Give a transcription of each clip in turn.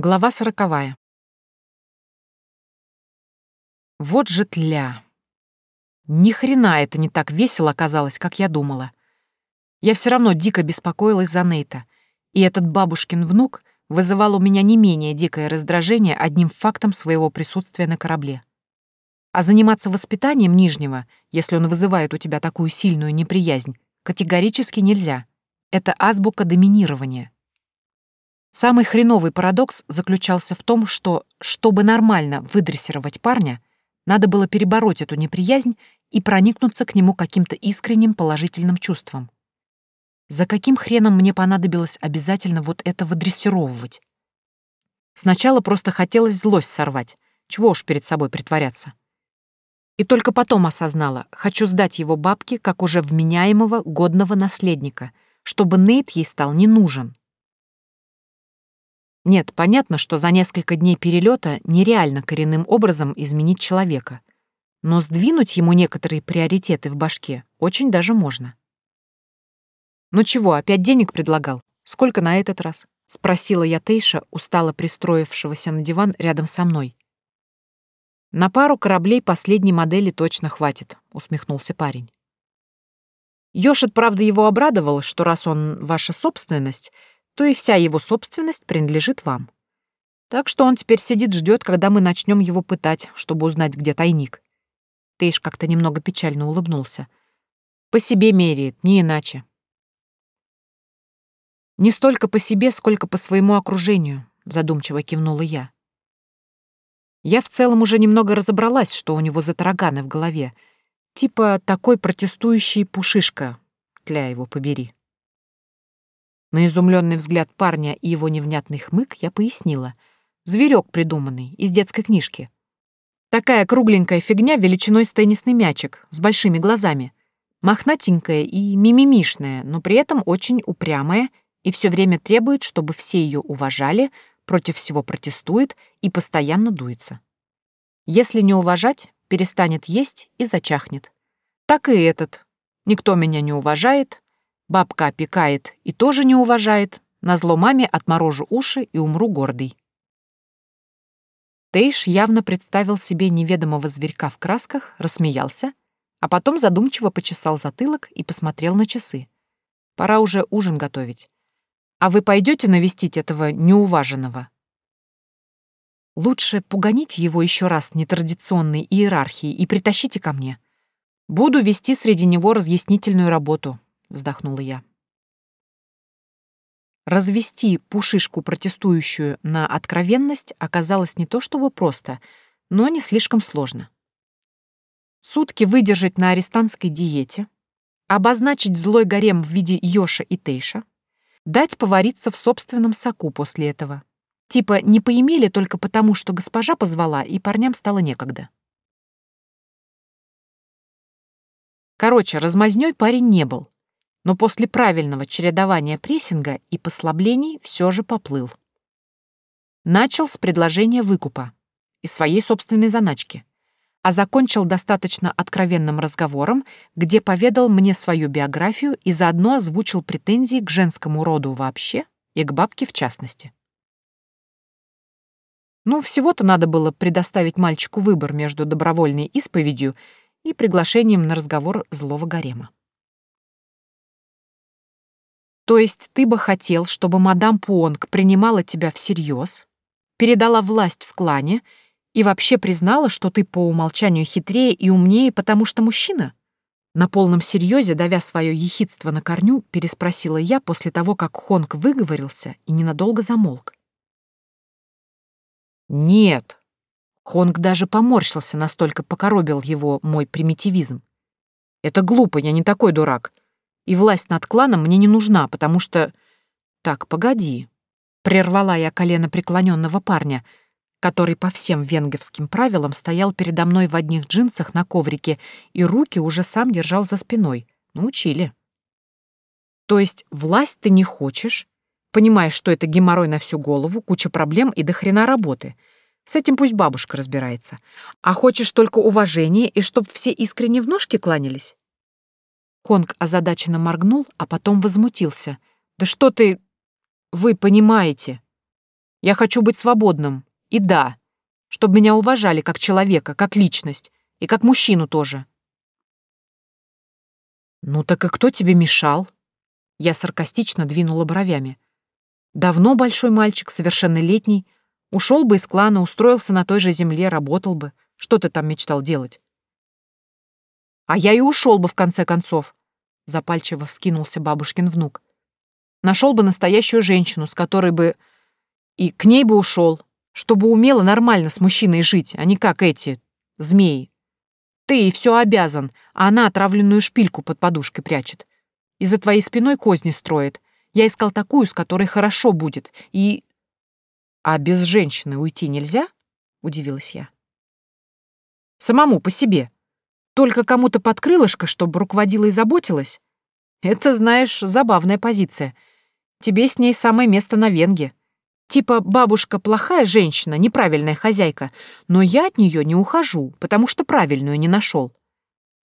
Глава сороковая. Вот же тля. Ни хрена это не так весело оказалось, как я думала. Я все равно дико беспокоилась за Нейта, и этот бабушкин внук вызывал у меня не менее дикое раздражение одним фактом своего присутствия на корабле. А заниматься воспитанием Нижнего, если он вызывает у тебя такую сильную неприязнь, категорически нельзя. Это азбука доминирования. Самый хреновый парадокс заключался в том, что, чтобы нормально выдрессировать парня, надо было перебороть эту неприязнь и проникнуться к нему каким-то искренним положительным чувством. За каким хреном мне понадобилось обязательно вот это выдрессировывать? Сначала просто хотелось злость сорвать, чего уж перед собой притворяться. И только потом осознала, хочу сдать его бабке как уже вменяемого, годного наследника, чтобы Нейт ей стал не нужен. Нет, понятно, что за несколько дней перелета нереально коренным образом изменить человека. Но сдвинуть ему некоторые приоритеты в башке очень даже можно. «Ну чего, опять денег предлагал? Сколько на этот раз?» — спросила я Тейша, устало пристроившегося на диван рядом со мной. «На пару кораблей последней модели точно хватит», — усмехнулся парень. Ёшит, правда, его обрадовал, что раз он ваша собственность, то и вся его собственность принадлежит вам. Так что он теперь сидит, ждет, когда мы начнем его пытать, чтобы узнать, где тайник. Тейш как-то немного печально улыбнулся. По себе меряет, не иначе. Не столько по себе, сколько по своему окружению, задумчиво кивнула я. Я в целом уже немного разобралась, что у него за тараганы в голове. Типа такой протестующий пушишка, тля его побери. На изумленный взгляд парня и его невнятный хмык я пояснила. Зверек придуманный, из детской книжки. Такая кругленькая фигня величиной с теннисный мячик, с большими глазами. Мохнатенькая и мимимишная, но при этом очень упрямая и все время требует, чтобы все ее уважали, против всего протестует и постоянно дуется. Если не уважать, перестанет есть и зачахнет. Так и этот. Никто меня не уважает, Бабка опекает и тоже не уважает. Назло маме отморожу уши и умру гордый. Тейш явно представил себе неведомого зверька в красках, рассмеялся, а потом задумчиво почесал затылок и посмотрел на часы. Пора уже ужин готовить. А вы пойдете навестить этого неуваженного? Лучше пуганите его еще раз нетрадиционной иерархией и притащите ко мне. Буду вести среди него разъяснительную работу, — вздохнула я. Развести пушишку протестующую на откровенность оказалось не то чтобы просто, но не слишком сложно. Сутки выдержать на арестантской диете, обозначить злой гарем в виде Йоша и Тейша, дать повариться в собственном соку после этого. Типа не поимели только потому, что госпожа позвала, и парням стало некогда. Короче, размазнёй парень не был, но после правильного чередования прессинга и послаблений все же поплыл. Начал с предложения выкупа и своей собственной заначки, а закончил достаточно откровенным разговором, где поведал мне свою биографию и заодно озвучил претензии к женскому роду вообще и к бабке в частности. Ну, всего-то надо было предоставить мальчику выбор между добровольной исповедью и приглашением на разговор злого гарема. То есть ты бы хотел, чтобы мадам Пуонг принимала тебя всерьез, передала власть в клане и вообще признала, что ты по умолчанию хитрее и умнее, потому что мужчина? На полном серьезе, давя свое ехидство на корню, переспросила я после того, как Хонг выговорился и ненадолго замолк. «Нет». Хонг даже поморщился, настолько покоробил его мой примитивизм. «Это глупо, я не такой дурак и власть над кланом мне не нужна, потому что... Так, погоди. Прервала я колено преклоненного парня, который по всем венговским правилам стоял передо мной в одних джинсах на коврике и руки уже сам держал за спиной. Научили. То есть власть ты не хочешь, понимаешь, что это геморрой на всю голову, куча проблем и до хрена работы. С этим пусть бабушка разбирается. А хочешь только уважения и чтоб все искренне в ножки кланялись? Конг озадаченно моргнул, а потом возмутился. «Да что ты... Вы понимаете?» Я хочу быть свободным. И да, чтобы меня уважали как человека, как личность, и как мужчину тоже. Ну так и кто тебе мешал? Я саркастично двинула бровями. Давно большой мальчик, совершеннолетний, ушел бы из клана, устроился на той же земле, работал бы. Что ты там мечтал делать? А я и ушел бы в конце концов. Запальчиво вскинулся бабушкин внук. Нашел бы настоящую женщину, с которой бы... И к ней бы ушел, чтобы умела нормально с мужчиной жить, а не как эти змеи. Ты ей все обязан, а она отравленную шпильку под подушкой прячет. И за твоей спиной козни строит. Я искал такую, с которой хорошо будет. И... А без женщины уйти нельзя? Удивилась я. Самому по себе. Только кому-то под крылышко, чтобы руководила и заботилась? Это, знаешь, забавная позиция. Тебе с ней самое место на венге. Типа бабушка плохая женщина, неправильная хозяйка, но я от нее не ухожу, потому что правильную не нашел.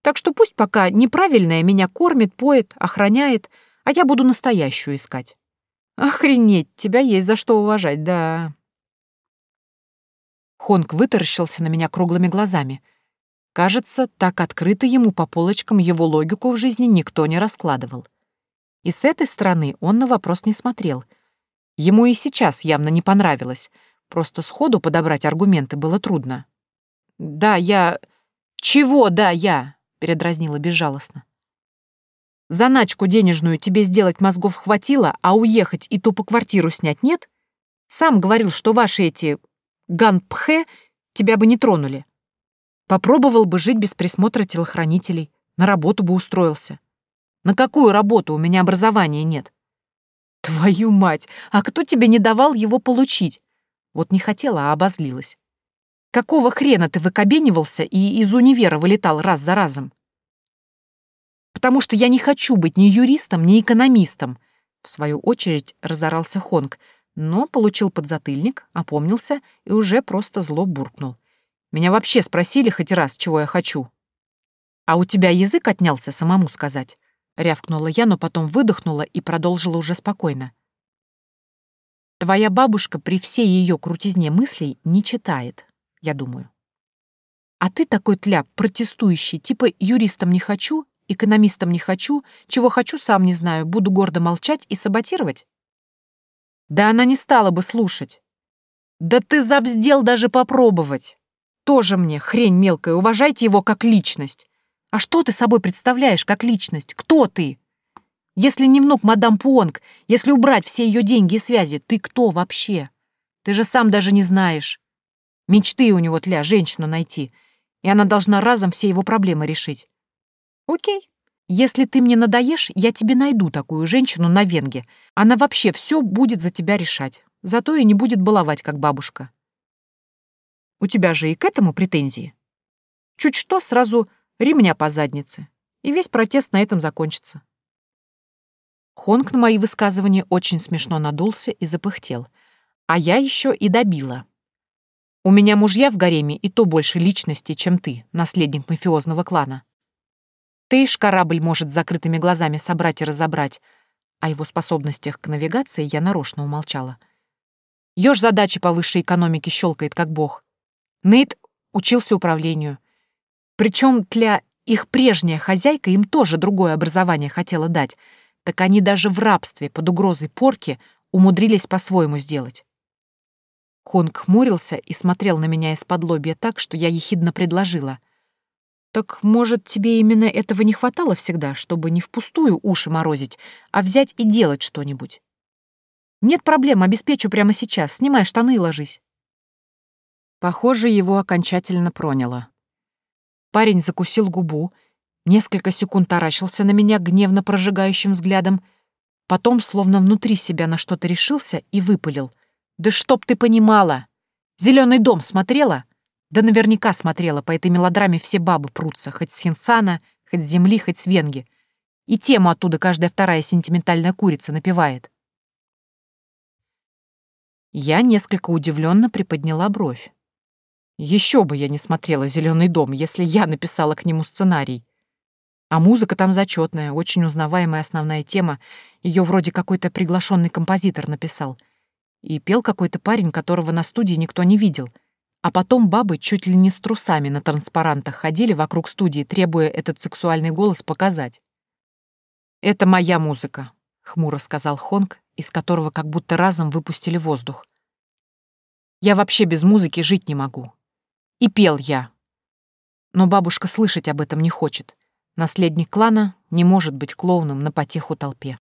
Так что пусть пока неправильная меня кормит, поет, охраняет, а я буду настоящую искать. Охренеть, тебя есть за что уважать, да. Хонг вытаращился на меня круглыми глазами. Кажется, так открыто ему по полочкам его логику в жизни никто не раскладывал. И с этой стороны он на вопрос не смотрел — Ему и сейчас явно не понравилось. Просто сходу подобрать аргументы было трудно. «Да, я...» «Чего «да, я?» — передразнила безжалостно. «Заначку денежную тебе сделать мозгов хватило, а уехать и тупо квартиру снять нет? Сам говорил, что ваши эти... ганпхе тебя бы не тронули. Попробовал бы жить без присмотра телохранителей, на работу бы устроился. На какую работу? У меня образования нет. Твою мать! А кто тебе не давал его получить? Вот не хотела, а обозлилась. Какого хрена ты выкобенивался и из универа вылетал раз за разом? Потому что я не хочу быть ни юристом, ни экономистом. В свою очередь разорался Хонг, но получил подзатыльник, опомнился и уже просто зло буркнул. Меня вообще спросили хоть раз, чего я хочу. А у тебя язык отнялся самому сказать. — рявкнула я, но потом выдохнула и продолжила уже спокойно. «Твоя бабушка при всей ее крутизне мыслей не читает, я думаю. А ты такой тляп, протестующий, типа юристом не хочу, экономистом не хочу, чего хочу сам не знаю, буду гордо молчать и саботировать?» Да она не стала бы слушать. Да ты забздел даже попробовать. Тоже мне, хрень мелкая, уважайте его как личность. А что ты собой представляешь как личность? Кто ты? Если не внук мадам Пуонг, если убрать все ее деньги и связи, ты кто вообще? Ты же сам даже не знаешь. Мечты у него тля женщину найти, и она должна разом все его проблемы решить. Окей. Если ты мне надоешь, я тебе найду такую женщину на Венге. Она вообще все будет за тебя решать. Зато и не будет баловать, как бабушка. У тебя же и к этому претензии. Чуть что, сразу ремня по заднице, и весь протест на этом закончится. Хонг на мои высказывания очень смешно надулся и запыхтел, а я еще и добила. У меня мужья в гареме и то больше личности, чем ты, наследник мафиозного клана. Ты ж корабль может закрытыми глазами собрать и разобрать, о его способностях к навигации я нарочно умолчала. Ёж задачи по высшей экономике щелкает, как бог. Нейт учился управлению. Причем для их прежняя хозяйка им тоже другое образование хотела дать, так они даже в рабстве под угрозой порки умудрились по-своему сделать. Хонг хмурился и смотрел на меня из-под лобья так, что я ехидно предложила. «Так, может, тебе именно этого не хватало всегда, чтобы не впустую уши морозить, а взять и делать что-нибудь?» «Нет проблем, обеспечу прямо сейчас. Снимай штаны и ложись». Похоже, его окончательно проняло. Парень закусил губу, несколько секунд таращился на меня гневно прожигающим взглядом, потом, словно внутри себя на что-то решился и выпалил. «Да чтоб ты понимала! Зеленый дом смотрела?» Да наверняка смотрела, по этой мелодраме все бабы прутся, хоть с Хинсана, хоть с земли, хоть с Венги. И тему оттуда каждая вторая сентиментальная курица напевает. Я несколько удивленно приподняла бровь. Еще бы я не смотрела «Зеленый дом», если я написала к нему сценарий. А музыка там зачетная, очень узнаваемая основная тема. Ее вроде какой-то приглашенный композитор написал. И пел какой-то парень, которого на студии никто не видел. А потом бабы чуть ли не с трусами на транспарантах ходили вокруг студии, требуя этот сексуальный голос показать. «Это моя музыка», — хмуро сказал Хонг, из которого как будто разом выпустили воздух. «Я вообще без музыки жить не могу. И пел я. Но бабушка слышать об этом не хочет. Наследник клана не может быть клоуном на потеху толпе.